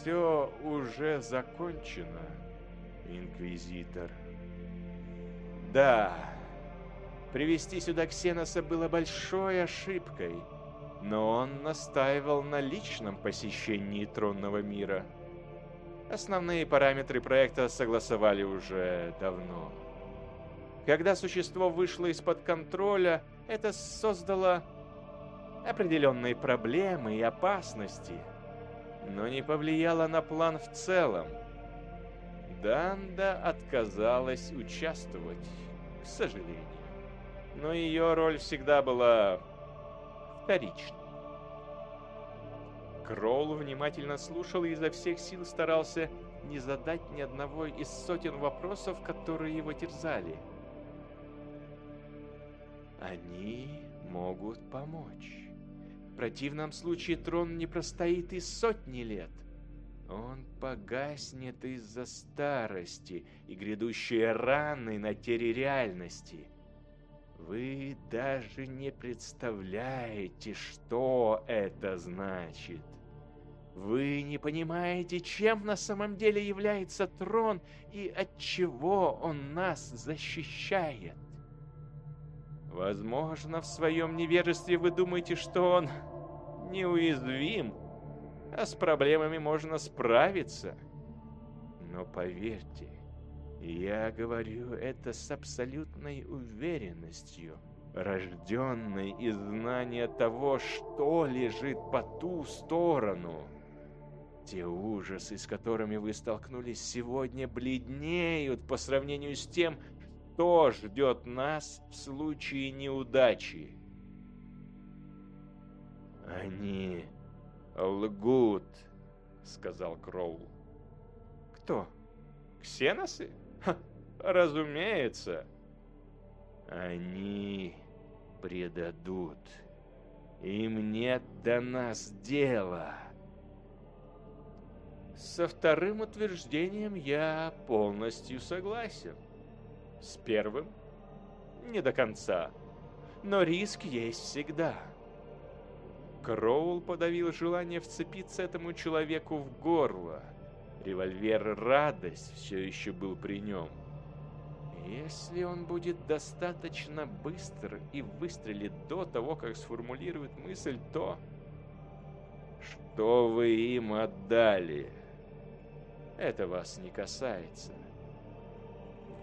Все уже закончено, Инквизитор. Да, привести сюда Ксеноса было большой ошибкой, но он настаивал на личном посещении тронного мира. Основные параметры проекта согласовали уже давно. Когда существо вышло из-под контроля, это создало определенные проблемы и опасности, но не повлияло на план в целом. Данда отказалась участвовать, к сожалению. Но ее роль всегда была вторичной. Кроул внимательно слушал и изо всех сил старался не задать ни одного из сотен вопросов, которые его терзали. Они могут помочь. Противном случае трон не простоит и сотни лет. Он погаснет из-за старости и грядущей раны на тере реальности. Вы даже не представляете, что это значит. Вы не понимаете, чем на самом деле является трон и от чего он нас защищает. Возможно, в своем невежестве вы думаете, что он неуязвим, а с проблемами можно справиться. Но поверьте, я говорю это с абсолютной уверенностью, рожденной из знания того, что лежит по ту сторону. Те ужасы, с которыми вы столкнулись сегодня, бледнеют по сравнению с тем, что ждет нас в случае неудачи. Они лгут, сказал Кроул. Кто? Ксеносы? Ха, разумеется. Они предадут. Им нет до нас дела. Со вторым утверждением я полностью согласен. С первым не до конца, но риск есть всегда. Кроул подавил желание вцепиться этому человеку в горло. Револьвер «Радость» все еще был при нем. Если он будет достаточно быстр и выстрелит до того, как сформулирует мысль, то... Что вы им отдали? Это вас не касается.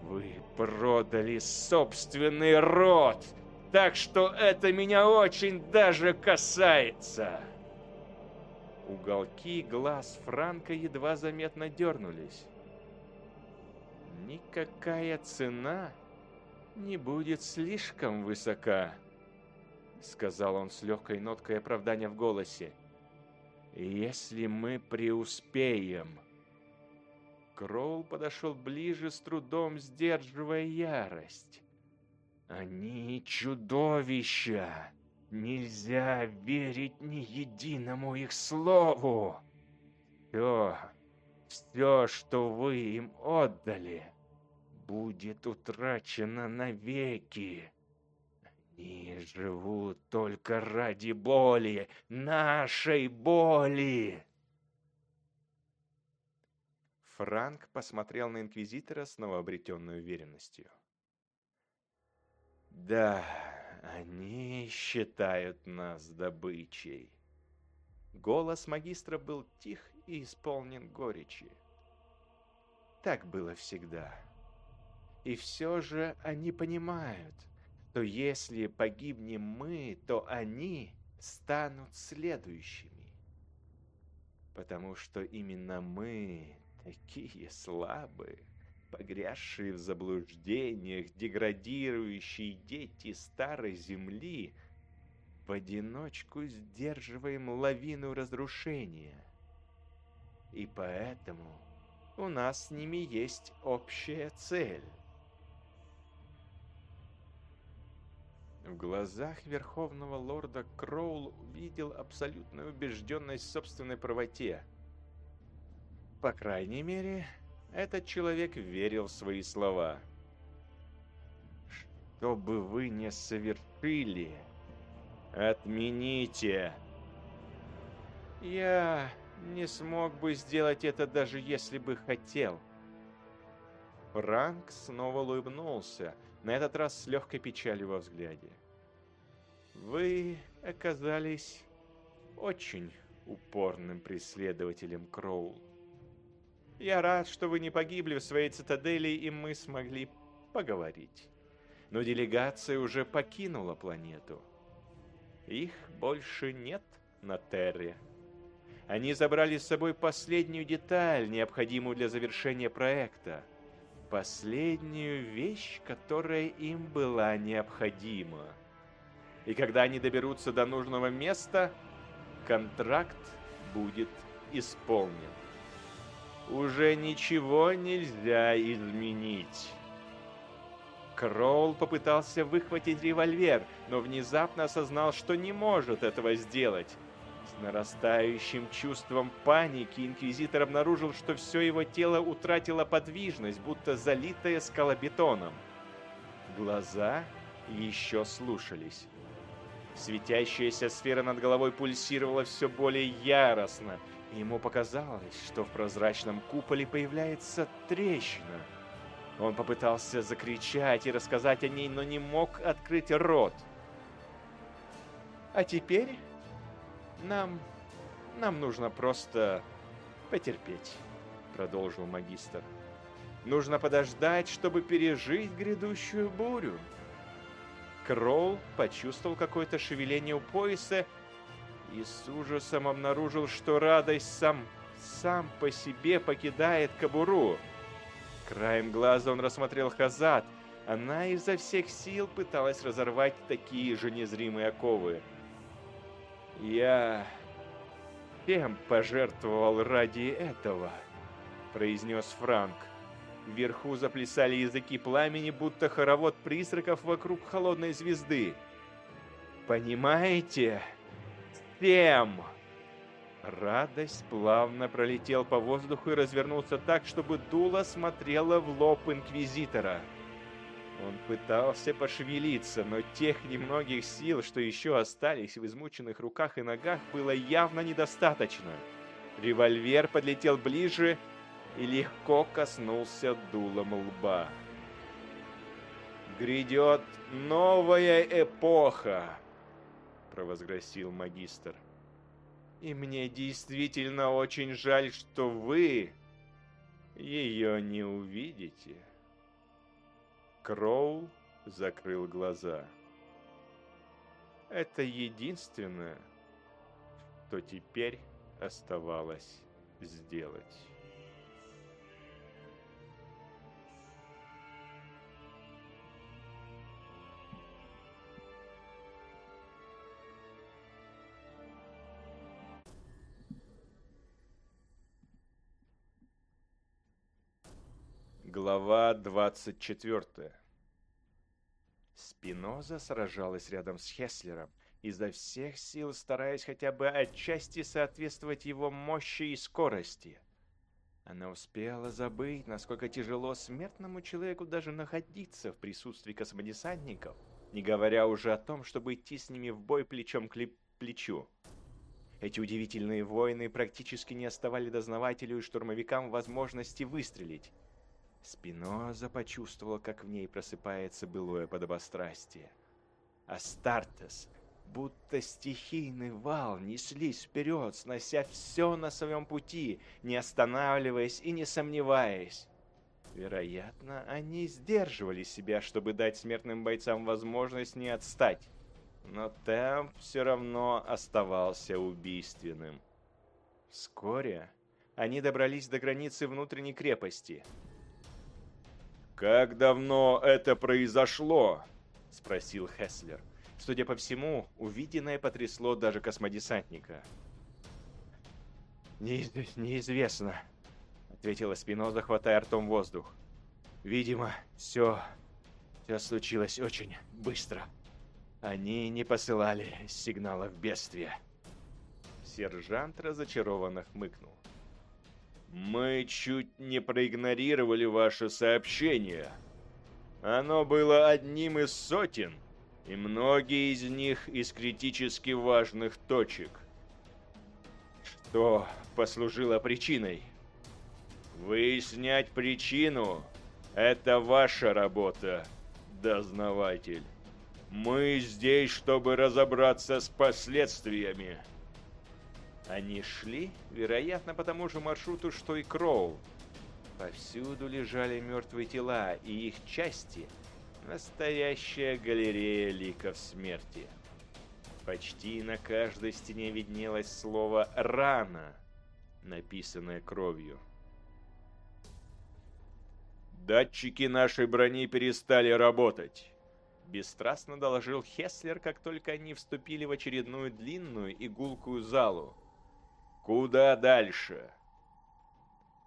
Вы продали собственный род, так что это меня очень даже касается. Уголки глаз Франка едва заметно дернулись. Никакая цена не будет слишком высока, сказал он с легкой ноткой оправдания в голосе. Если мы преуспеем, Кроул подошел ближе, с трудом сдерживая ярость. «Они чудовища! Нельзя верить ни единому их слову! Все, все, что вы им отдали, будет утрачено навеки!» Они живут только ради боли, нашей боли. Франк посмотрел на Инквизитора с новообретенной уверенностью. «Да, они считают нас добычей». Голос магистра был тих и исполнен горечи. Так было всегда. И все же они понимают, что если погибнем мы, то они станут следующими. Потому что именно мы Такие слабые, погрязшие в заблуждениях, деградирующие дети старой земли, в одиночку сдерживаем лавину разрушения. И поэтому у нас с ними есть общая цель. В глазах Верховного Лорда Кроул увидел абсолютную убежденность в собственной правоте – по крайней мере, этот человек верил в свои слова. Что бы вы не совершили, отмените. Я не смог бы сделать это, даже если бы хотел. Франк снова улыбнулся, на этот раз с легкой печалью во взгляде. Вы оказались очень упорным преследователем Кроул. Я рад, что вы не погибли в своей цитадели, и мы смогли поговорить. Но делегация уже покинула планету. Их больше нет на Терре. Они забрали с собой последнюю деталь, необходимую для завершения проекта. Последнюю вещь, которая им была необходима. И когда они доберутся до нужного места, контракт будет исполнен. Уже ничего нельзя изменить. Кроул попытался выхватить револьвер, но внезапно осознал, что не может этого сделать. С нарастающим чувством паники Инквизитор обнаружил, что все его тело утратило подвижность, будто залитое скалобетоном. Глаза еще слушались. Светящаяся сфера над головой пульсировала все более яростно, ему показалось, что в прозрачном куполе появляется трещина. Он попытался закричать и рассказать о ней, но не мог открыть рот. А теперь нам... нам нужно просто потерпеть, продолжил магистр. Нужно подождать, чтобы пережить грядущую бурю. Кроул почувствовал какое-то шевеление у пояса и с ужасом обнаружил, что радость сам, сам по себе покидает кобуру. Краем глаза он рассмотрел Хазат. Она изо всех сил пыталась разорвать такие же незримые оковы. «Я всем пожертвовал ради этого», — произнес Франк. Вверху заплясали языки пламени, будто хоровод призраков вокруг холодной звезды. «Понимаете? Всем!» Радость плавно пролетел по воздуху и развернулся так, чтобы дуло смотрело в лоб Инквизитора. Он пытался пошевелиться, но тех немногих сил, что еще остались в измученных руках и ногах, было явно недостаточно. Револьвер подлетел ближе и легко коснулся дулом лба. «Грядет новая эпоха!» — провозгласил магистр. «И мне действительно очень жаль, что вы ее не увидите». Кроу закрыл глаза. Это единственное, что теперь оставалось сделать. Глава 24 Спиноза сражалась рядом с Хеслером, изо всех сил стараясь хотя бы отчасти соответствовать его мощи и скорости. Она успела забыть, насколько тяжело смертному человеку даже находиться в присутствии космодесантников, не говоря уже о том, чтобы идти с ними в бой плечом к плечу. Эти удивительные воины практически не оставали дознавателю и штурмовикам возможности выстрелить. Спиноза почувствовала, как в ней просыпается былое подобострастие. Астартес, будто стихийный вал, неслись вперед, снося все на своем пути, не останавливаясь и не сомневаясь. Вероятно, они сдерживали себя, чтобы дать смертным бойцам возможность не отстать. Но темп все равно оставался убийственным. Вскоре они добрались до границы внутренней крепости – «Как давно это произошло?» — спросил Хеслер. Судя по всему, увиденное потрясло даже космодесантника. «Не, «Неизвестно», — ответила Спиноза, хватая ртом воздух. «Видимо, все, все случилось очень быстро. Они не посылали сигналов бедствия». Сержант разочарованно хмыкнул. Мы чуть не проигнорировали ваше сообщение. Оно было одним из сотен, и многие из них из критически важных точек. Что послужило причиной. Выяснять причину – это ваша работа, дознаватель. Мы здесь, чтобы разобраться с последствиями. Они шли, вероятно, по тому же маршруту, что и Кроу. Повсюду лежали мертвые тела, и их части – настоящая галерея ликов смерти. Почти на каждой стене виднелось слово «рана», написанное кровью. «Датчики нашей брони перестали работать», — бесстрастно доложил Хеслер, как только они вступили в очередную длинную и гулкую залу. «Куда дальше?»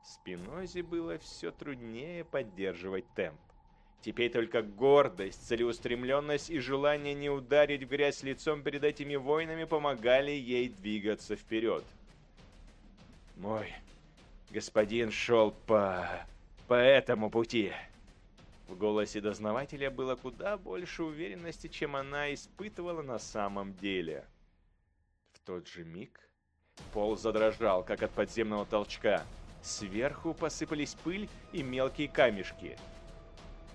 Спинозе было все труднее поддерживать темп. Теперь только гордость, целеустремленность и желание не ударить в грязь лицом перед этими воинами помогали ей двигаться вперед. «Мой господин шел по... по этому пути». В голосе дознавателя было куда больше уверенности, чем она испытывала на самом деле. В тот же миг пол задрожал, как от подземного толчка. Сверху посыпались пыль и мелкие камешки –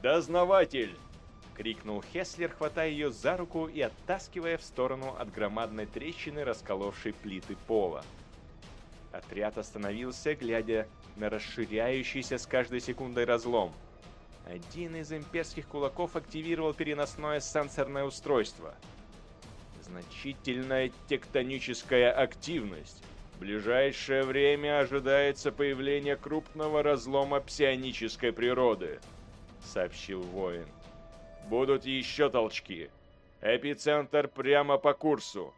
«Дознаватель!» — крикнул Хеслер, хватая ее за руку и оттаскивая в сторону от громадной трещины, расколовшей плиты пола. Отряд остановился, глядя на расширяющийся с каждой секундой разлом. Один из имперских кулаков активировал переносное сенсорное устройство. Значительная тектоническая активность. В ближайшее время ожидается появление крупного разлома псионической природы —— сообщил воин. «Будут еще толчки. Эпицентр прямо по курсу».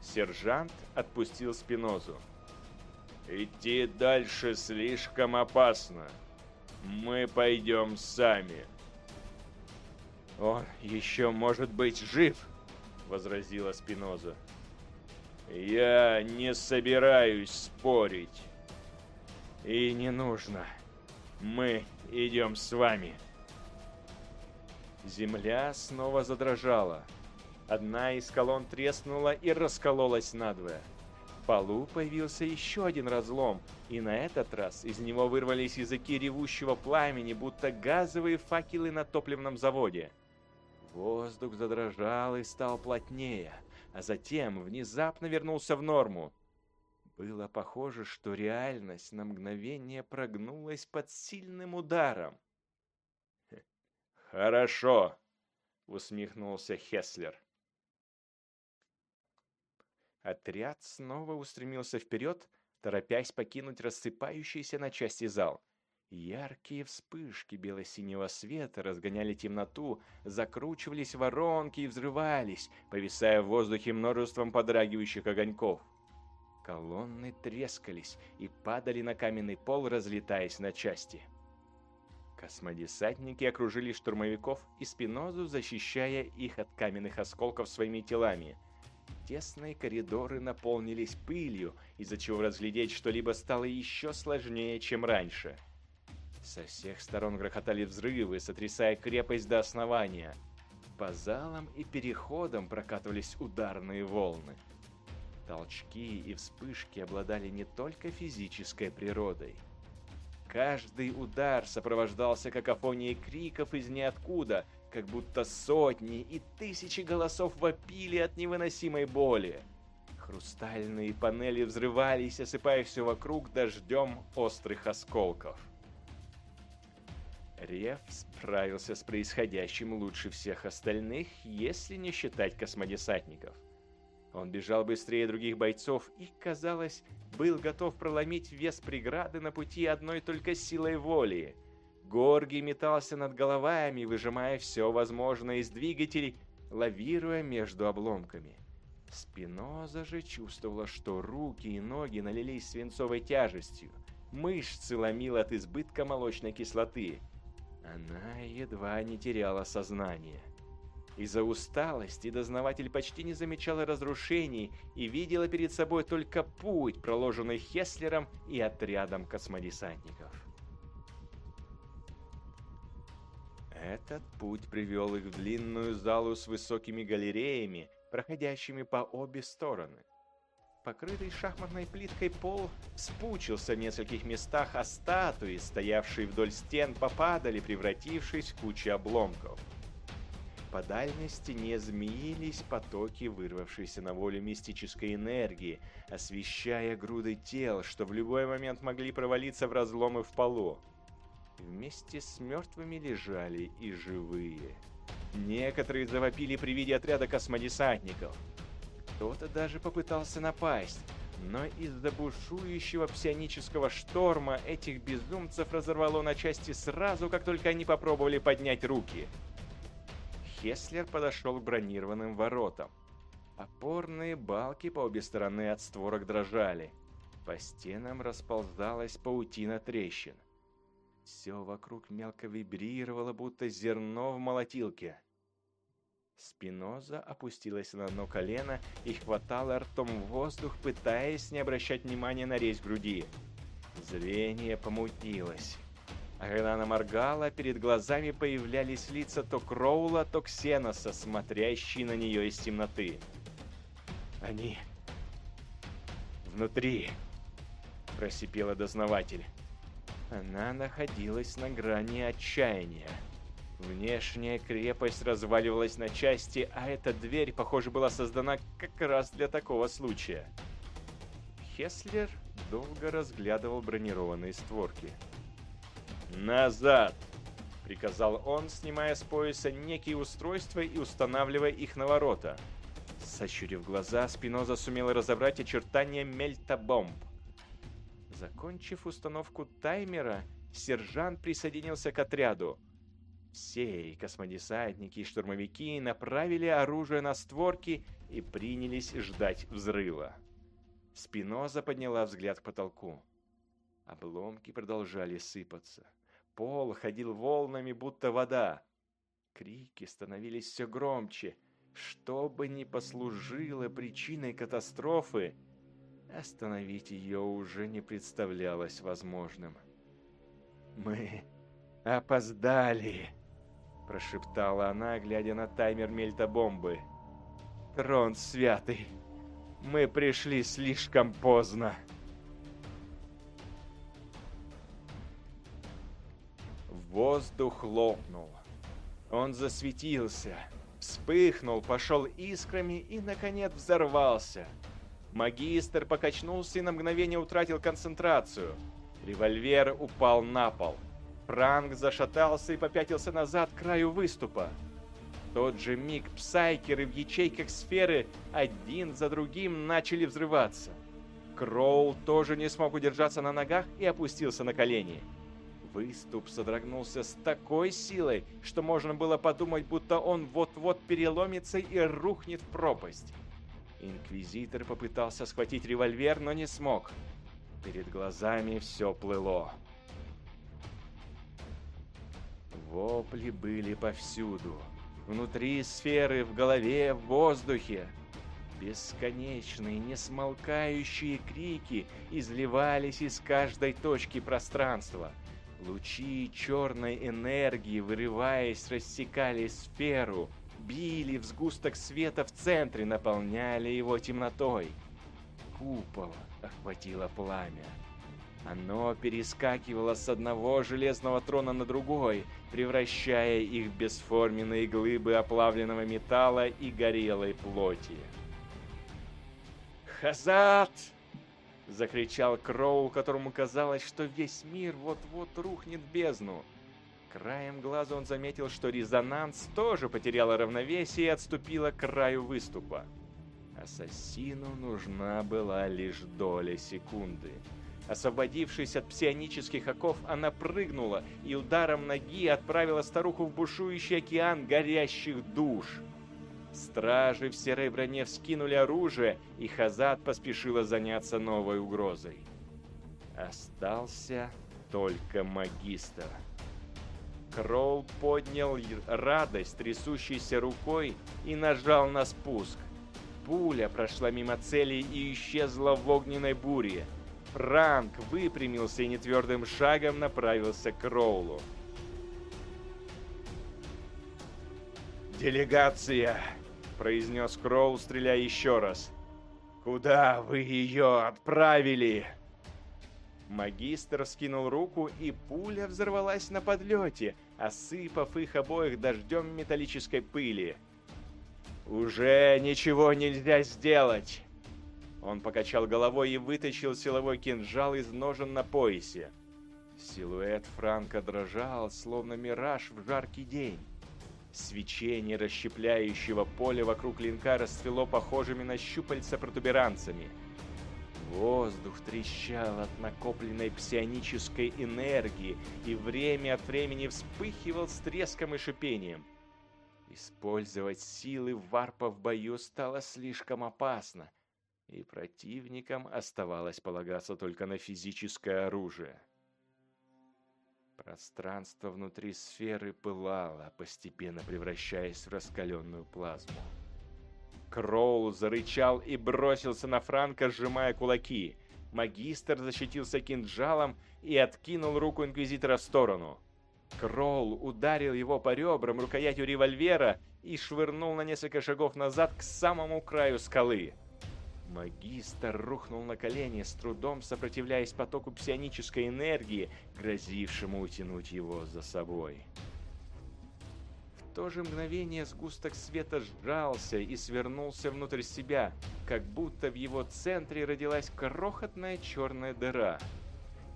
Сержант отпустил Спинозу. «Идти дальше слишком опасно. Мы пойдем сами». «Он еще может быть жив», — возразила Спиноза. «Я не собираюсь спорить». «И не нужно. Мы идем с вами. Земля снова задрожала. Одна из колонн треснула и раскололась надвое. В полу появился еще один разлом, и на этот раз из него вырвались языки ревущего пламени, будто газовые факелы на топливном заводе. Воздух задрожал и стал плотнее, а затем внезапно вернулся в норму. Было похоже, что реальность на мгновение прогнулась под сильным ударом. «Хорошо», — усмехнулся Хеслер. Отряд снова устремился вперед, торопясь покинуть рассыпающийся на части зал. Яркие вспышки бело-синего света разгоняли темноту, закручивались воронки и взрывались, повисая в воздухе множеством подрагивающих огоньков. Колонны трескались и падали на каменный пол, разлетаясь на части. Космодесантники окружили штурмовиков и Спинозу, защищая их от каменных осколков своими телами. Тесные коридоры наполнились пылью, из-за чего разглядеть что-либо стало еще сложнее, чем раньше. Со всех сторон грохотали взрывы, сотрясая крепость до основания. По залам и переходам прокатывались ударные волны. Толчки и вспышки обладали не только физической природой. Каждый удар сопровождался какофонией криков из ниоткуда, как будто сотни и тысячи голосов вопили от невыносимой боли. Хрустальные панели взрывались, осыпая все вокруг дождем острых осколков. Рев справился с происходящим лучше всех остальных, если не считать космодесантников. Он бежал быстрее других бойцов и, казалось, был готов проломить вес преграды на пути одной только силой воли. Горги метался над головами, выжимая все возможное из двигателей, лавируя между обломками. Спиноза же чувствовала, что руки и ноги налились свинцовой тяжестью. Мышцы ломил от избытка молочной кислоты. Она едва не теряла сознание. Из-за усталости дознаватель почти не замечал разрушений и видела перед собой только путь, проложенный Хеслером и отрядом космодесантников. Этот путь привел их в длинную залу с высокими галереями, проходящими по обе стороны. Покрытый шахматной плиткой пол спучился в нескольких местах, а статуи, стоявшие вдоль стен, попадали, превратившись в кучу обломков. По дальней стене змеились потоки вырвавшейся на волю мистической энергии, освещая груды тел, что в любой момент могли провалиться в разломы в полу. Вместе с мертвыми лежали и живые. Некоторые завопили при виде отряда космодесантников – кто-то даже попытался напасть, но из-за бушующего псионического шторма этих безумцев разорвало на части сразу, как только они попробовали поднять руки. Хеслер подошел к бронированным воротам. Опорные балки по обе стороны от створок дрожали. По стенам расползалась паутина трещин. Все вокруг мелко вибрировало, будто зерно в молотилке. Спиноза опустилась на одно колено и хватала ртом воздух, пытаясь не обращать внимания на резь груди. Зрение помутилось. А когда она моргала, перед глазами появлялись лица то Кроула, то Ксеноса, смотрящие на нее из темноты. «Они... внутри!» – просипела дознаватель. Она находилась на грани отчаяния. Внешняя крепость разваливалась на части, а эта дверь, похоже, была создана как раз для такого случая. Хеслер долго разглядывал бронированные створки. «Назад!» — приказал он, снимая с пояса некие устройства и устанавливая их на ворота. Сощурив глаза, Спиноза сумел разобрать очертания мельта-бомб. Закончив установку таймера, сержант присоединился к отряду — все, и космодесантники, и штурмовики, направили оружие на створки и принялись ждать взрыва. Спиноза подняла взгляд к потолку. Обломки продолжали сыпаться. Пол ходил волнами, будто вода. Крики становились все громче. Что бы ни послужило причиной катастрофы, остановить ее уже не представлялось возможным. «Мы опоздали!» Прошептала она, глядя на таймер мельтобомбы. Трон святый, мы пришли слишком поздно. Воздух лопнул. Он засветился, вспыхнул, пошел искрами и, наконец, взорвался. Магистр покачнулся и на мгновение утратил концентрацию. Револьвер упал на пол. Франк зашатался и попятился назад к краю выступа. В тот же миг псайкеры в ячейках сферы один за другим начали взрываться. Кроул тоже не смог удержаться на ногах и опустился на колени. Выступ содрогнулся с такой силой, что можно было подумать, будто он вот-вот переломится и рухнет в пропасть. Инквизитор попытался схватить револьвер, но не смог. Перед глазами все плыло. Вопли были повсюду. Внутри сферы, в голове, в воздухе. Бесконечные, несмолкающие крики изливались из каждой точки пространства. Лучи черной энергии, вырываясь, рассекали сферу, били в сгусток света в центре, наполняли его темнотой. Купол охватило пламя. Оно перескакивало с одного железного трона на другой, превращая их в бесформенные глыбы оплавленного металла и горелой плоти. «Хазат!» — закричал Кроу, которому казалось, что весь мир вот-вот рухнет в бездну. Краем глаза он заметил, что резонанс тоже потеряла равновесие и отступила к краю выступа. Ассасину нужна была лишь доля секунды — Освободившись от псионических оков, она прыгнула и ударом ноги отправила старуху в бушующий океан горящих душ. Стражи в серой броне вскинули оружие, и Хазат поспешила заняться новой угрозой. Остался только магистр. Кроул поднял радость трясущейся рукой и нажал на спуск. Пуля прошла мимо цели и исчезла в огненной буре. Франк выпрямился и нетвердым шагом направился к Роулу. «Делегация!» — произнес Кроул, стреляя еще раз. Куда вы ее отправили?» Магистр скинул руку, и пуля взорвалась на подлете, осыпав их обоих дождем металлической пыли. «Уже ничего нельзя сделать!» Он покачал головой и вытащил силовой кинжал из ножен на поясе. Силуэт Франка дрожал, словно мираж в жаркий день. Свечение расщепляющего поля вокруг клинка расцвело похожими на щупальца протуберанцами. Воздух трещал от накопленной псионической энергии и время от времени вспыхивал с треском и шипением. Использовать силы варпа в бою стало слишком опасно, и противникам оставалось полагаться только на физическое оружие. Пространство внутри сферы пылало, постепенно превращаясь в раскаленную плазму. Кроул зарычал и бросился на Франка, сжимая кулаки. Магистр защитился кинжалом и откинул руку Инквизитора в сторону. Кроул ударил его по ребрам рукоятью револьвера и швырнул на несколько шагов назад к самому краю скалы. Магистр рухнул на колени, с трудом сопротивляясь потоку псионической энергии, грозившему утянуть его за собой. В то же мгновение сгусток света сжался и свернулся внутрь себя, как будто в его центре родилась крохотная черная дыра.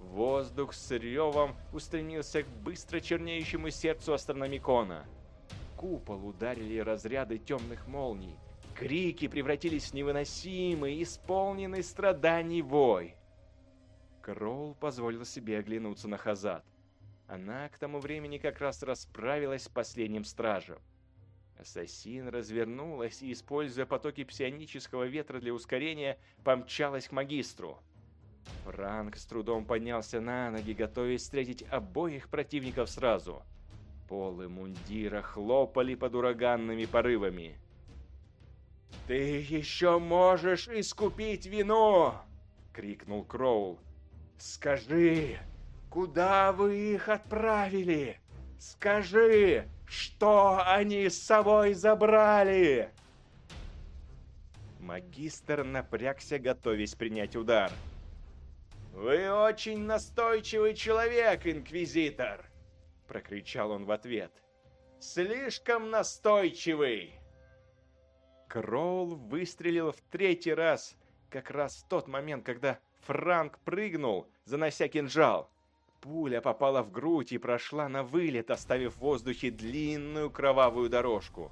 Воздух с ревом устремился к быстро чернеющему сердцу астрономикона. Купол ударили разряды темных молний, Крики превратились в невыносимый, исполненный страданий вой. Кроул позволил себе оглянуться на Хазат. Она к тому времени как раз расправилась с последним стражем. Ассасин развернулась и, используя потоки псионического ветра для ускорения, помчалась к магистру. Франк с трудом поднялся на ноги, готовясь встретить обоих противников сразу. Полы мундира хлопали под ураганными порывами. «Ты еще можешь искупить вину!» — крикнул Кроул. «Скажи, куда вы их отправили? Скажи, что они с собой забрали?» Магистр напрягся, готовясь принять удар. «Вы очень настойчивый человек, Инквизитор!» — прокричал он в ответ. «Слишком настойчивый!» Кроул выстрелил в третий раз, как раз в тот момент, когда Франк прыгнул, занося кинжал. Пуля попала в грудь и прошла на вылет, оставив в воздухе длинную кровавую дорожку.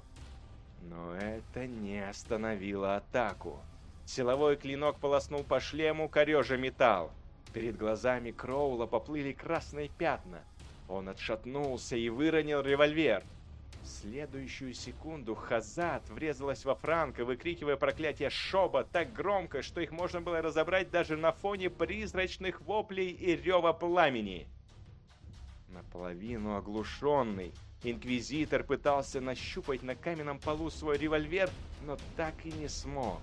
Но это не остановило атаку. Силовой клинок полоснул по шлему, корежа металл. Перед глазами Кроула поплыли красные пятна. Он отшатнулся и выронил револьвер. В следующую секунду Хазат врезалась во Франка, выкрикивая проклятие Шоба так громко, что их можно было разобрать даже на фоне призрачных воплей и рева пламени. Наполовину оглушенный, Инквизитор пытался нащупать на каменном полу свой револьвер, но так и не смог.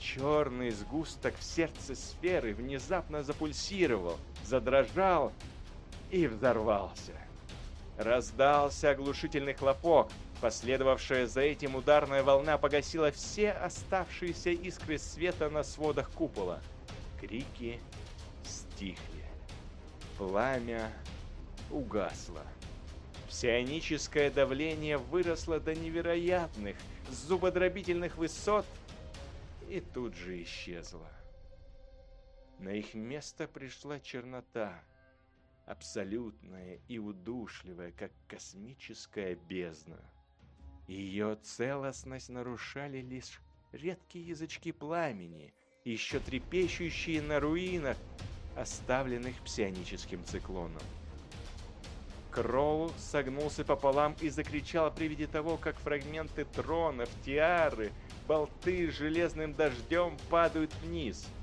Черный сгусток в сердце сферы внезапно запульсировал, задрожал и взорвался. Раздался оглушительный хлопок. Последовавшая за этим ударная волна погасила все оставшиеся искры света на сводах купола. Крики стихли. Пламя угасло. Псионическое давление выросло до невероятных, зубодробительных высот и тут же исчезло. На их место пришла чернота абсолютная и удушливая, как космическая бездна. Ее целостность нарушали лишь редкие язычки пламени, еще трепещущие на руинах, оставленных псионическим циклоном. Кроу согнулся пополам и закричал при виде того, как фрагменты тронов, тиары, болты с железным дождем падают вниз –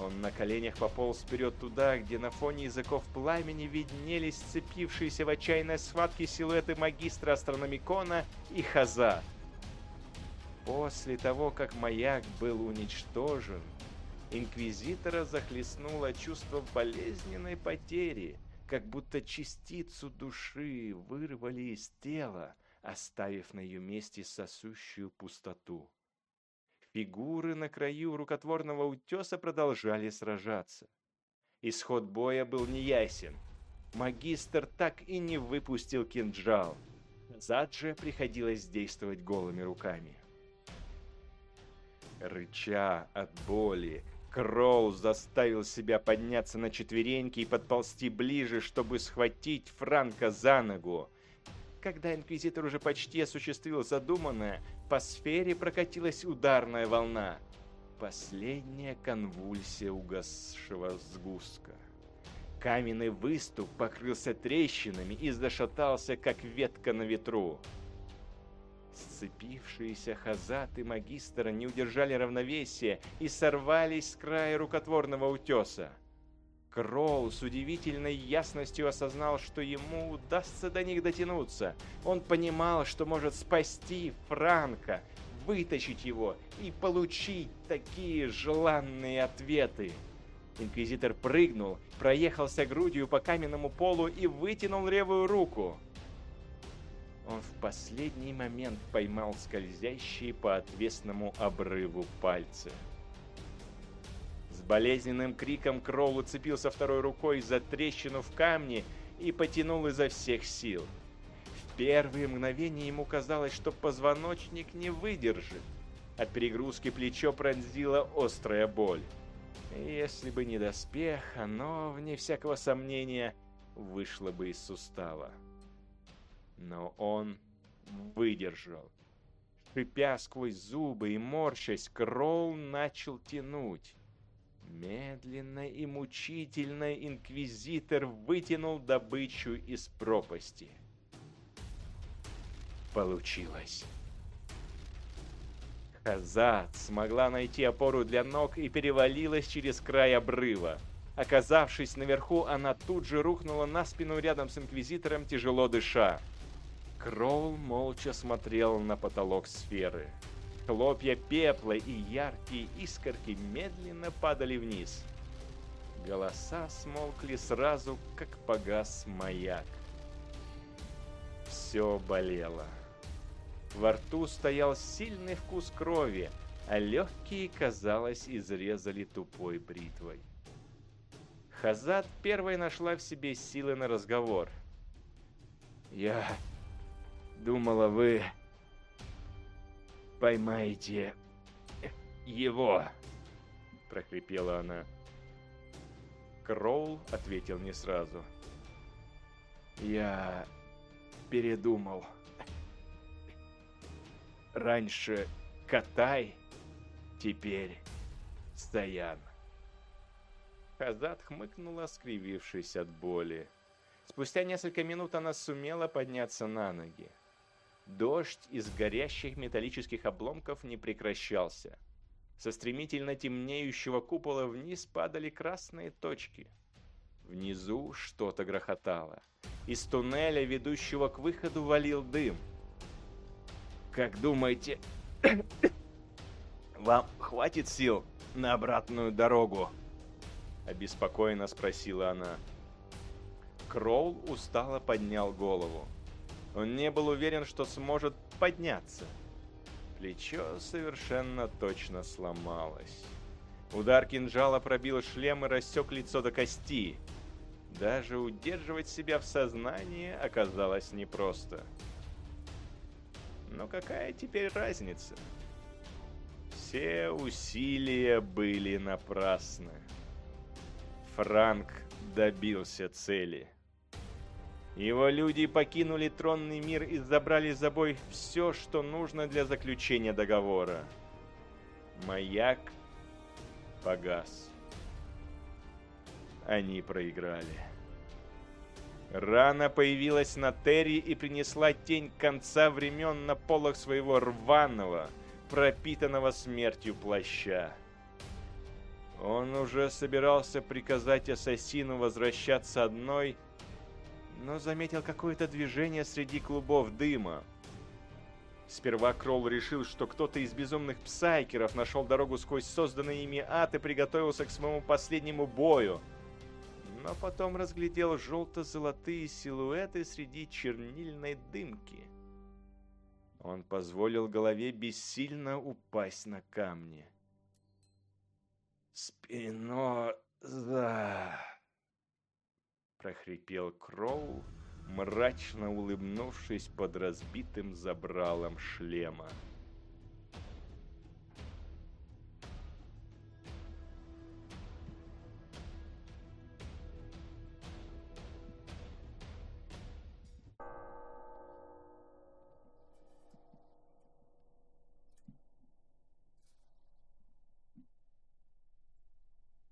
он на коленях пополз вперед туда, где на фоне языков пламени виднелись сцепившиеся в отчаянной схватке силуэты магистра астрономикона и Хаза. После того, как маяк был уничтожен, Инквизитора захлестнуло чувство болезненной потери, как будто частицу души вырвали из тела, оставив на ее месте сосущую пустоту. Фигуры на краю рукотворного утеса продолжали сражаться. Исход боя был неясен. Магистр так и не выпустил кинжал. Задже приходилось действовать голыми руками. Рыча от боли, Кроу заставил себя подняться на четвереньки и подползти ближе, чтобы схватить Франка за ногу. Когда Инквизитор уже почти осуществил задуманное, по сфере прокатилась ударная волна. Последняя конвульсия угасшего сгустка. Каменный выступ покрылся трещинами и зашатался, как ветка на ветру. Сцепившиеся Хазат и Магистра не удержали равновесия и сорвались с края рукотворного утеса. Кроу с удивительной ясностью осознал, что ему удастся до них дотянуться. Он понимал, что может спасти Франка, вытащить его и получить такие желанные ответы. Инквизитор прыгнул, проехался грудью по каменному полу и вытянул левую руку он в последний момент поймал скользящие по отвесному обрыву пальцы. Болезненным криком Кроул уцепился второй рукой за трещину в камне и потянул изо всех сил. В первые мгновения ему казалось, что позвоночник не выдержит. От перегрузки плечо пронзила острая боль. Если бы не доспех, оно, вне всякого сомнения, вышло бы из сустава. Но он выдержал. Шипя сквозь зубы и морщась, Кроул начал тянуть. Медленно и мучительно инквизитор вытянул добычу из пропасти. Получилось. Хазат смогла найти опору для ног и перевалилась через край обрыва. Оказавшись наверху, она тут же рухнула на спину рядом с инквизитором, тяжело дыша. Кроул молча смотрел на потолок сферы. Хлопья пепла и яркие искорки медленно падали вниз. Голоса смолкли сразу, как погас маяк. Все болело. Во рту стоял сильный вкус крови, а легкие, казалось, изрезали тупой бритвой. Хазат первой нашла в себе силы на разговор. «Я Думала, вы поймаете его, прохрипела она. Кроул ответил не сразу. Я передумал. Раньше Катай, теперь Стоян. Хазат хмыкнула, скривившись от боли. Спустя несколько минут она сумела подняться на ноги. Дождь из горящих металлических обломков не прекращался. Со стремительно темнеющего купола вниз падали красные точки. Внизу что-то грохотало. Из туннеля, ведущего к выходу, валил дым. «Как думаете, вам хватит сил на обратную дорогу?» Обеспокоенно спросила она. Кроул устало поднял голову. Он не был уверен, что сможет подняться. Плечо совершенно точно сломалось. Удар кинжала пробил шлем и рассек лицо до кости. Даже удерживать себя в сознании оказалось непросто. Но какая теперь разница? Все усилия были напрасны. Франк добился цели. Его люди покинули тронный мир и забрали с собой все, что нужно для заключения договора. Маяк погас. Они проиграли. Рана появилась на Терри и принесла тень конца времен на полах своего рваного, пропитанного смертью плаща. Он уже собирался приказать ассасину возвращаться одной, но заметил какое-то движение среди клубов дыма. Сперва Кролл решил, что кто-то из безумных псайкеров нашел дорогу сквозь созданный ими ад и приготовился к своему последнему бою. Но потом разглядел желто-золотые силуэты среди чернильной дымки. Он позволил голове бессильно упасть на камни. «Спиноза!» прохрипел Кроу, мрачно улыбнувшись под разбитым забралом шлема.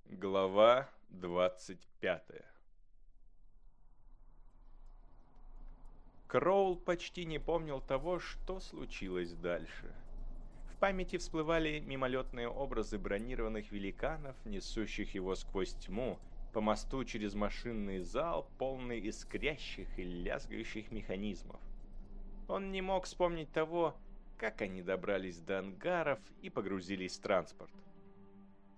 Глава 25 Кроул почти не помнил того, что случилось дальше. В памяти всплывали мимолетные образы бронированных великанов, несущих его сквозь тьму, по мосту через машинный зал, полный искрящих и лязгающих механизмов. Он не мог вспомнить того, как они добрались до ангаров и погрузились в транспорт.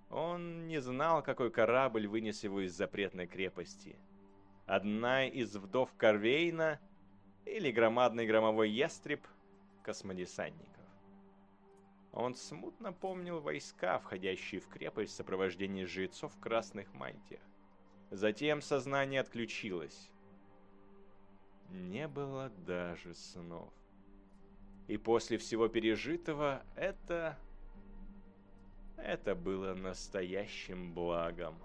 Он не знал, какой корабль вынес его из запретной крепости. Одна из вдов Корвейна или громадный громовой ястреб космодесантников. Он смутно помнил войска, входящие в крепость в сопровождении жрецов в красных мантиях. Затем сознание отключилось. Не было даже снов. И после всего пережитого это... Это было настоящим благом.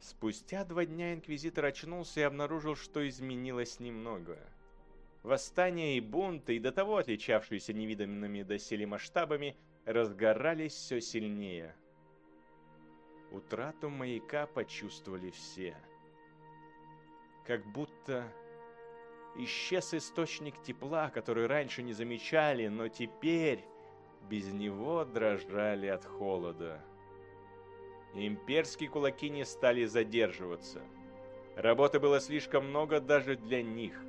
Спустя два дня Инквизитор очнулся и обнаружил, что изменилось немного. Восстания и бунты, и до того отличавшиеся невиданными доселе масштабами, разгорались все сильнее. Утрату маяка почувствовали все. Как будто исчез источник тепла, который раньше не замечали, но теперь без него дрожали от холода. Имперские кулаки не стали задерживаться. Работы было слишком много даже для них.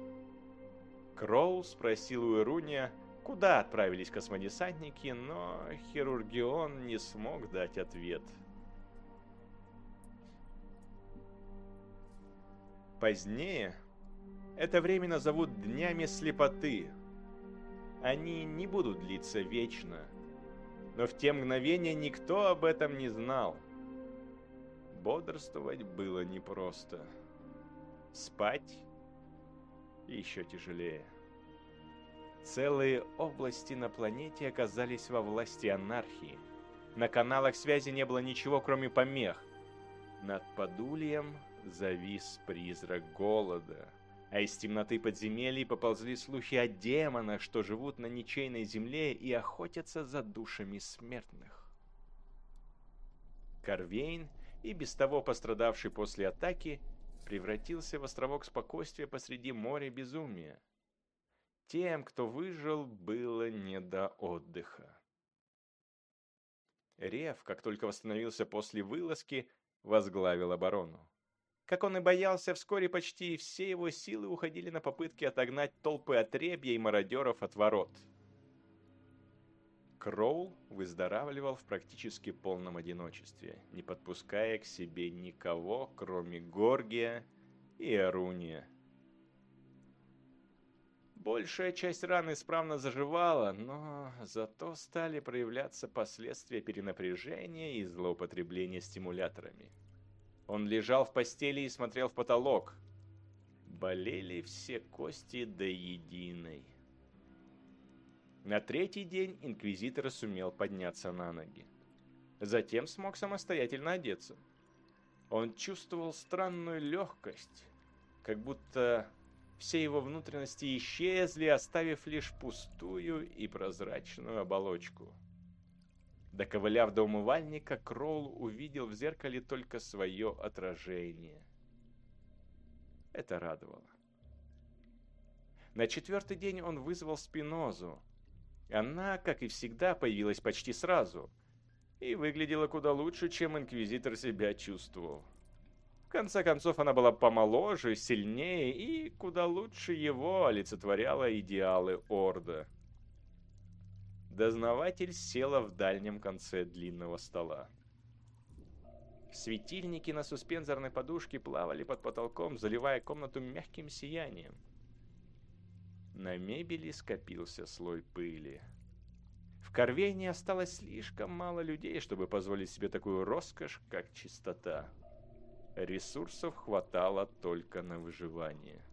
Кроул спросил у Ируния, куда отправились космодесантники, но Хирургион не смог дать ответ. Позднее это время назовут днями слепоты. Они не будут длиться вечно. Но в те мгновения никто об этом не знал. Бодрствовать было непросто. Спать еще тяжелее. Целые области на планете оказались во власти анархии. На каналах связи не было ничего, кроме помех. Над Подульем завис призрак голода, а из темноты подземелий поползли слухи о демонах, что живут на ничейной земле и охотятся за душами смертных. Карвейн — и без того пострадавший после атаки, превратился в островок спокойствия посреди моря безумия. Тем, кто выжил, было не до отдыха. Рев, как только восстановился после вылазки, возглавил оборону. Как он и боялся, вскоре почти все его силы уходили на попытки отогнать толпы отребья и мародеров от ворот – Кроул выздоравливал в практически полном одиночестве, не подпуская к себе никого, кроме Горгия и Аруния. Большая часть ран исправно заживала, но зато стали проявляться последствия перенапряжения и злоупотребления стимуляторами. Он лежал в постели и смотрел в потолок. Болели все кости до единой. На третий день инквизитор сумел подняться на ноги. Затем смог самостоятельно одеться. Он чувствовал странную легкость, как будто все его внутренности исчезли, оставив лишь пустую и прозрачную оболочку. Доковыляв до умывальника, Кроул увидел в зеркале только свое отражение. Это радовало. На четвертый день он вызвал Спинозу, она, как и всегда, появилась почти сразу и выглядела куда лучше, чем Инквизитор себя чувствовал. В конце концов, она была помоложе, сильнее и куда лучше его олицетворяла идеалы Орда. Дознаватель села в дальнем конце длинного стола. Светильники на суспензорной подушке плавали под потолком, заливая комнату мягким сиянием. На мебели скопился слой пыли. В Корвейне осталось слишком мало людей, чтобы позволить себе такую роскошь, как чистота. Ресурсов хватало только на выживание.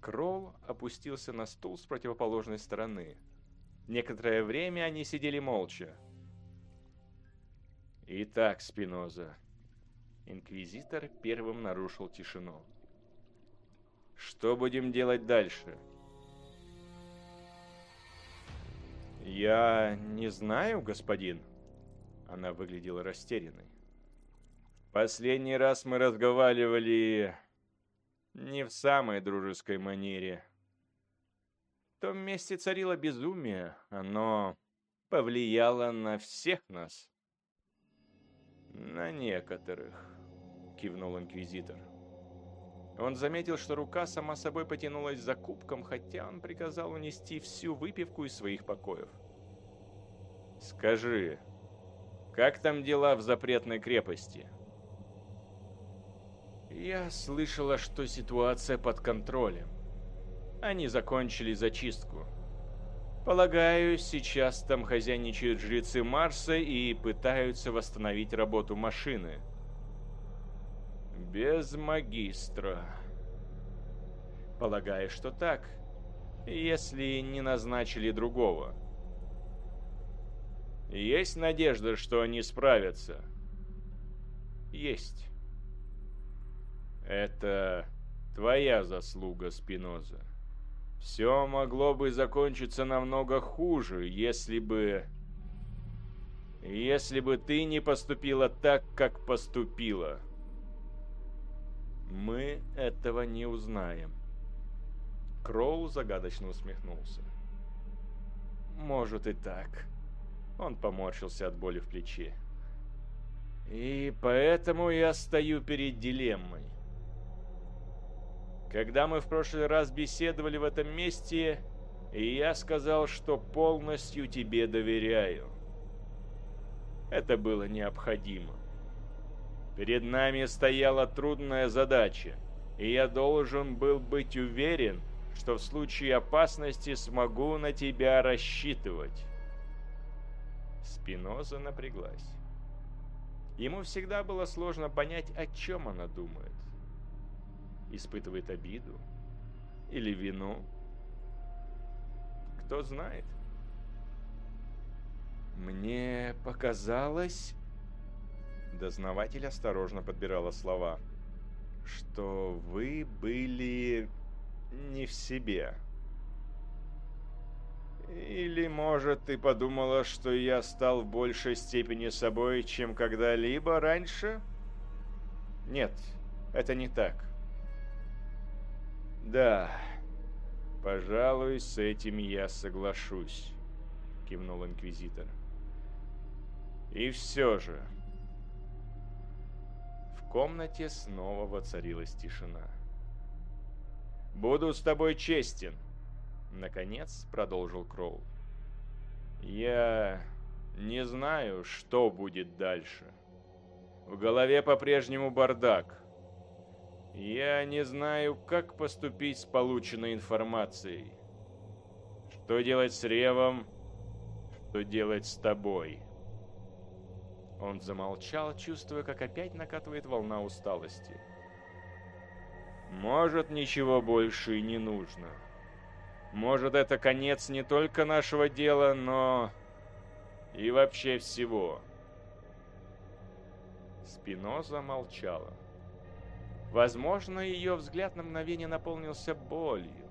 Кроу опустился на стул с противоположной стороны. Некоторое время они сидели молча. «Итак, Спиноза», Инквизитор первым нарушил тишину. «Что будем делать дальше?» «Я не знаю, господин». Она выглядела растерянной. «Последний раз мы разговаривали не в самой дружеской манере. В том месте царило безумие, оно повлияло на всех нас. На некоторых» кивнул инквизитор. Он заметил, что рука сама собой потянулась за кубком, хотя он приказал унести всю выпивку из своих покоев. «Скажи, как там дела в запретной крепости?» «Я слышала, что ситуация под контролем. Они закончили зачистку. Полагаю, сейчас там хозяйничают жрецы Марса и пытаются восстановить работу машины». Без магистра. Полагаю, что так, если не назначили другого. Есть надежда, что они справятся? Есть. Это твоя заслуга, Спиноза. Все могло бы закончиться намного хуже, если бы... Если бы ты не поступила так, как поступила. Мы этого не узнаем. Кроу загадочно усмехнулся. Может и так. Он поморщился от боли в плече. И поэтому я стою перед дилеммой. Когда мы в прошлый раз беседовали в этом месте, я сказал, что полностью тебе доверяю. Это было необходимо. Перед нами стояла трудная задача, и я должен был быть уверен, что в случае опасности смогу на тебя рассчитывать. Спиноза напряглась. Ему всегда было сложно понять, о чем она думает. Испытывает обиду или вину. Кто знает. Мне показалось, Дознаватель осторожно подбирала слова. «Что вы были не в себе». Или, может, ты подумала, что я стал в большей степени собой, чем когда-либо раньше? Нет, это не так. Да, пожалуй, с этим я соглашусь, кивнул инквизитор. И все же, комнате снова воцарилась тишина. «Буду с тобой честен», — наконец продолжил Кроул. «Я не знаю, что будет дальше. В голове по-прежнему бардак. Я не знаю, как поступить с полученной информацией. Что делать с Ревом, что делать с тобой». Он замолчал, чувствуя, как опять накатывает волна усталости. «Может, ничего больше и не нужно. Может, это конец не только нашего дела, но и вообще всего». Спиноза молчала. Возможно, ее взгляд на мгновение наполнился болью.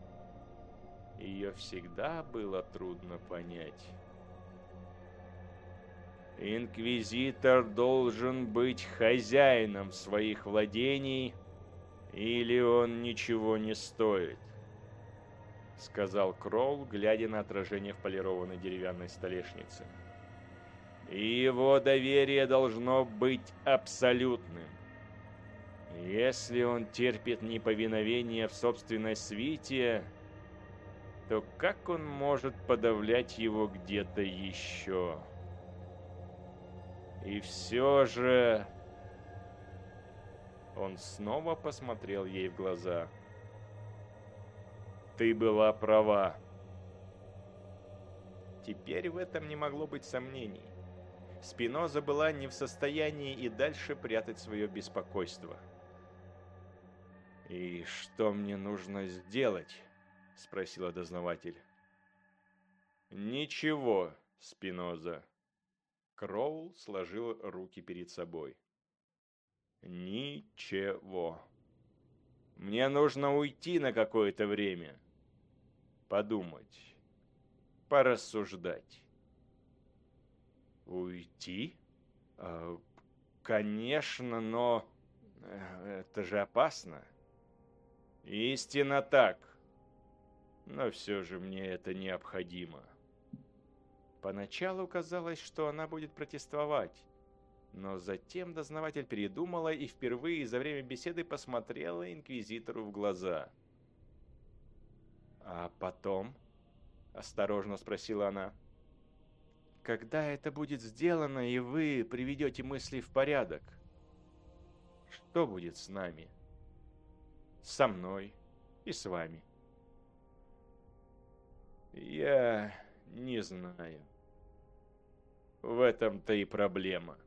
Ее всегда было трудно понять. Инквизитор должен быть хозяином своих владений, или он ничего не стоит, сказал Кроул, глядя на отражение в полированной деревянной столешнице. И его доверие должно быть абсолютным. Если он терпит неповиновение в собственной свите, то как он может подавлять его где-то еще? И все же... Он снова посмотрел ей в глаза. Ты была права. Теперь в этом не могло быть сомнений. Спиноза была не в состоянии и дальше прятать свое беспокойство. «И что мне нужно сделать?» — спросила дознаватель. «Ничего, Спиноза». Кроул сложил руки перед собой. «Ничего. Мне нужно уйти на какое-то время. Подумать. Порассуждать». «Уйти? Э, конечно, но... Э, это же опасно». «Истинно так. Но все же мне это необходимо». Поначалу казалось, что она будет протестовать, но затем дознаватель передумала и впервые за время беседы посмотрела инквизитору в глаза. «А потом?» – осторожно спросила она. «Когда это будет сделано, и вы приведете мысли в порядок, что будет с нами?» «Со мной и с вами?» «Я не знаю», в этом-то и проблема.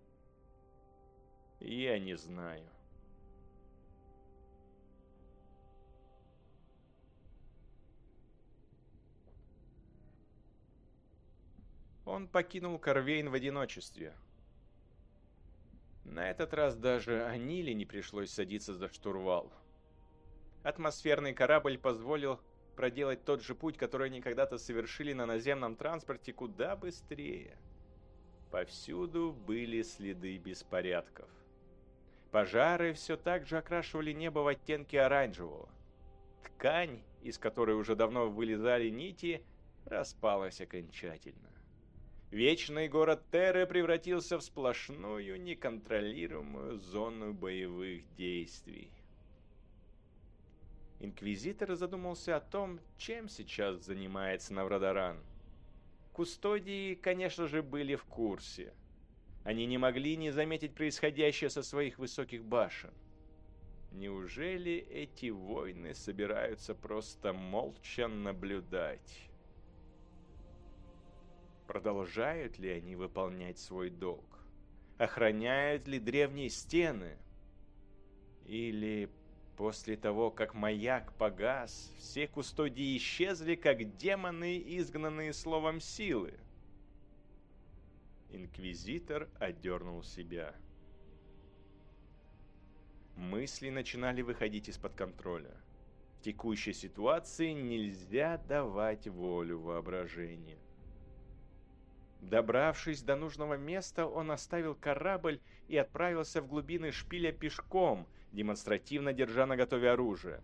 Я не знаю. Он покинул Корвейн в одиночестве. На этот раз даже Аниле не пришлось садиться за штурвал. Атмосферный корабль позволил проделать тот же путь, который они когда-то совершили на наземном транспорте куда быстрее. Повсюду были следы беспорядков. Пожары все так же окрашивали небо в оттенки оранжевого. Ткань, из которой уже давно вылезали нити, распалась окончательно. Вечный город Терры превратился в сплошную неконтролируемую зону боевых действий. Инквизитор задумался о том, чем сейчас занимается Наврадаран – Кустодии, конечно же, были в курсе. Они не могли не заметить происходящее со своих высоких башен. Неужели эти войны собираются просто молча наблюдать? Продолжают ли они выполнять свой долг? Охраняют ли древние стены? Или После того, как маяк погас, все кустодии исчезли, как демоны, изгнанные словом силы. Инквизитор одернул себя. Мысли начинали выходить из-под контроля. В текущей ситуации нельзя давать волю воображению. Добравшись до нужного места, он оставил корабль и отправился в глубины шпиля пешком, демонстративно держа на готове оружие.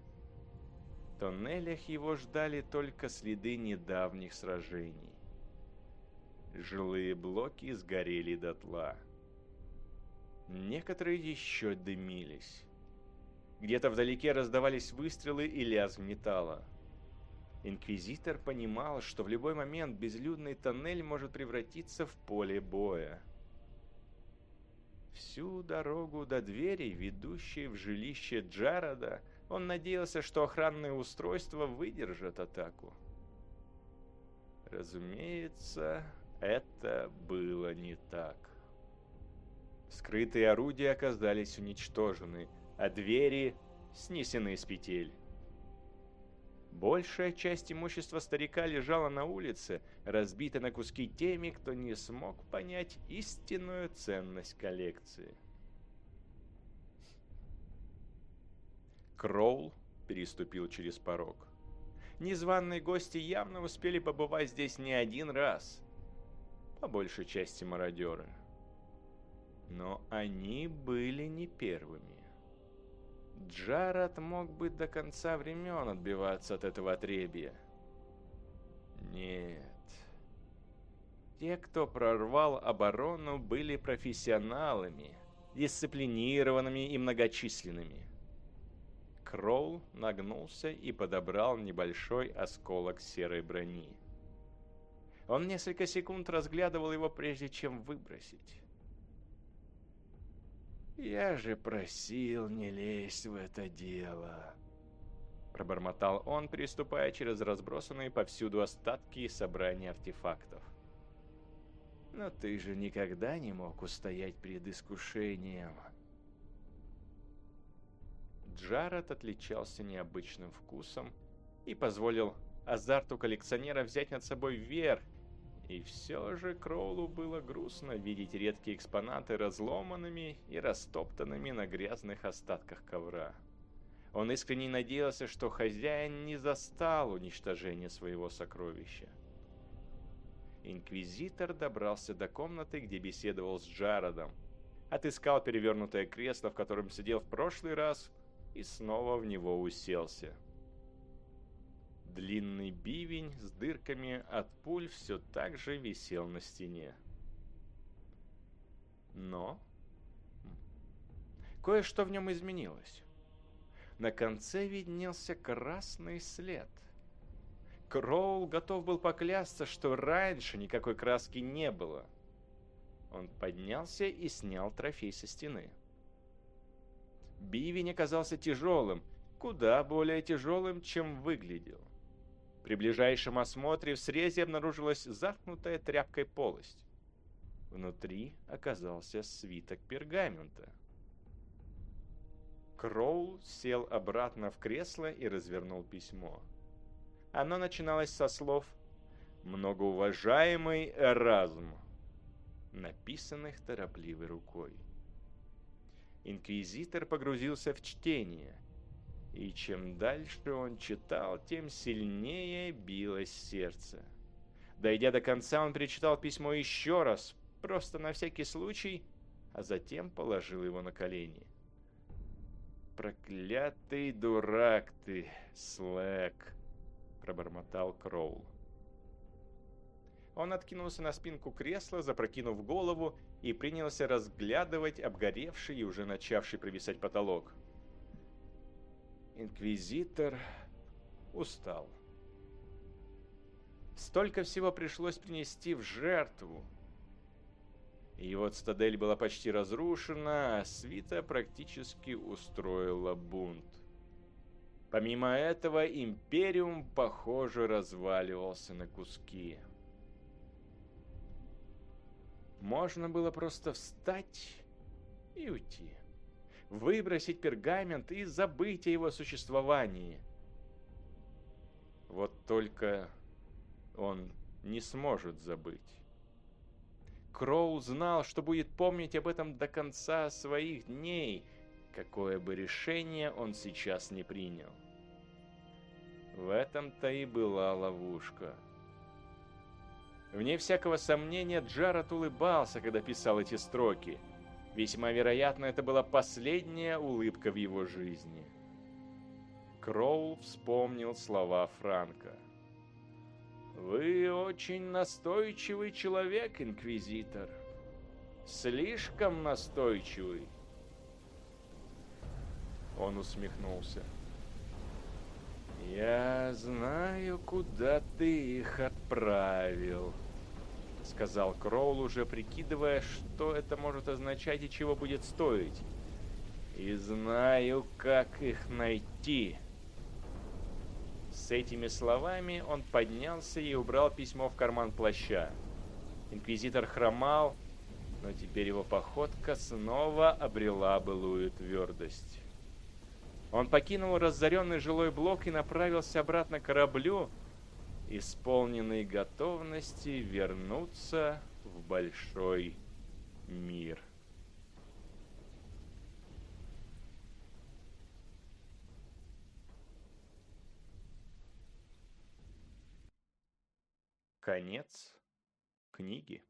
В тоннелях его ждали только следы недавних сражений. Жилые блоки сгорели дотла. Некоторые еще дымились. Где-то вдалеке раздавались выстрелы и лязг металла. Инквизитор понимал, что в любой момент безлюдный тоннель может превратиться в поле боя. Всю дорогу до двери, ведущей в жилище Джарода, он надеялся, что охранные устройства выдержат атаку. Разумеется, это было не так. Скрытые орудия оказались уничтожены, а двери снесены с петель. Большая часть имущества старика лежала на улице, разбита на куски теми, кто не смог понять истинную ценность коллекции. Кроул переступил через порог. Незваные гости явно успели побывать здесь не один раз. По большей части мародеры. Но они были не первыми. Джаред мог бы до конца времен отбиваться от этого отребья. Нет. Те, кто прорвал оборону, были профессионалами, дисциплинированными и многочисленными. Кроул нагнулся и подобрал небольшой осколок серой брони. Он несколько секунд разглядывал его, прежде чем выбросить. Я же просил не лезть в это дело. Пробормотал он, переступая через разбросанные повсюду остатки и собрания артефактов. Но ты же никогда не мог устоять перед искушением. Джаред отличался необычным вкусом и позволил азарту коллекционера взять над собой верх, и все же Кроулу было грустно видеть редкие экспонаты разломанными и растоптанными на грязных остатках ковра. Он искренне надеялся, что хозяин не застал уничтожения своего сокровища. Инквизитор добрался до комнаты, где беседовал с Джародом, отыскал перевернутое кресло, в котором сидел в прошлый раз, и снова в него уселся. Длинный бивень с дырками от пуль все так же висел на стене. Но кое-что в нем изменилось. На конце виднелся красный след. Кроул готов был поклясться, что раньше никакой краски не было. Он поднялся и снял трофей со стены. Бивень оказался тяжелым, куда более тяжелым, чем выглядел. При ближайшем осмотре в срезе обнаружилась заткнутая тряпкой полость. Внутри оказался свиток пергамента. Кроул сел обратно в кресло и развернул письмо. Оно начиналось со слов «Многоуважаемый Эразм», написанных торопливой рукой. Инквизитор погрузился в чтение, и чем дальше он читал, тем сильнее билось сердце. Дойдя до конца, он перечитал письмо еще раз, просто на всякий случай, а затем положил его на колени. «Проклятый дурак ты, Слэк!» пробормотал Кроул. Он откинулся на спинку кресла, запрокинув голову, и принялся разглядывать обгоревший и уже начавший провисать потолок. Инквизитор устал. Столько всего пришлось принести в жертву. И вот стадель была почти разрушена, а свита практически устроила бунт. Помимо этого, Империум, похоже, разваливался на куски. Можно было просто встать и уйти. Выбросить пергамент и забыть о его существовании. Вот только он не сможет забыть. Кроу знал, что будет помнить об этом до конца своих дней, какое бы решение он сейчас не принял. В этом-то и была ловушка. Вне всякого сомнения, Джаред улыбался, когда писал эти строки. Весьма вероятно, это была последняя улыбка в его жизни. Кроул вспомнил слова Франка. «Вы очень настойчивый человек, Инквизитор. Слишком настойчивый». Он усмехнулся. «Я знаю, куда ты их отправил», — сказал Кроул, уже прикидывая, что это может означать и чего будет стоить. «И знаю, как их найти». С этими словами он поднялся и убрал письмо в карман плаща. Инквизитор хромал, но теперь его походка снова обрела былую твердость. Он покинул разоренный жилой блок и направился обратно к кораблю, исполненный готовности вернуться в большой мир. Конец книги.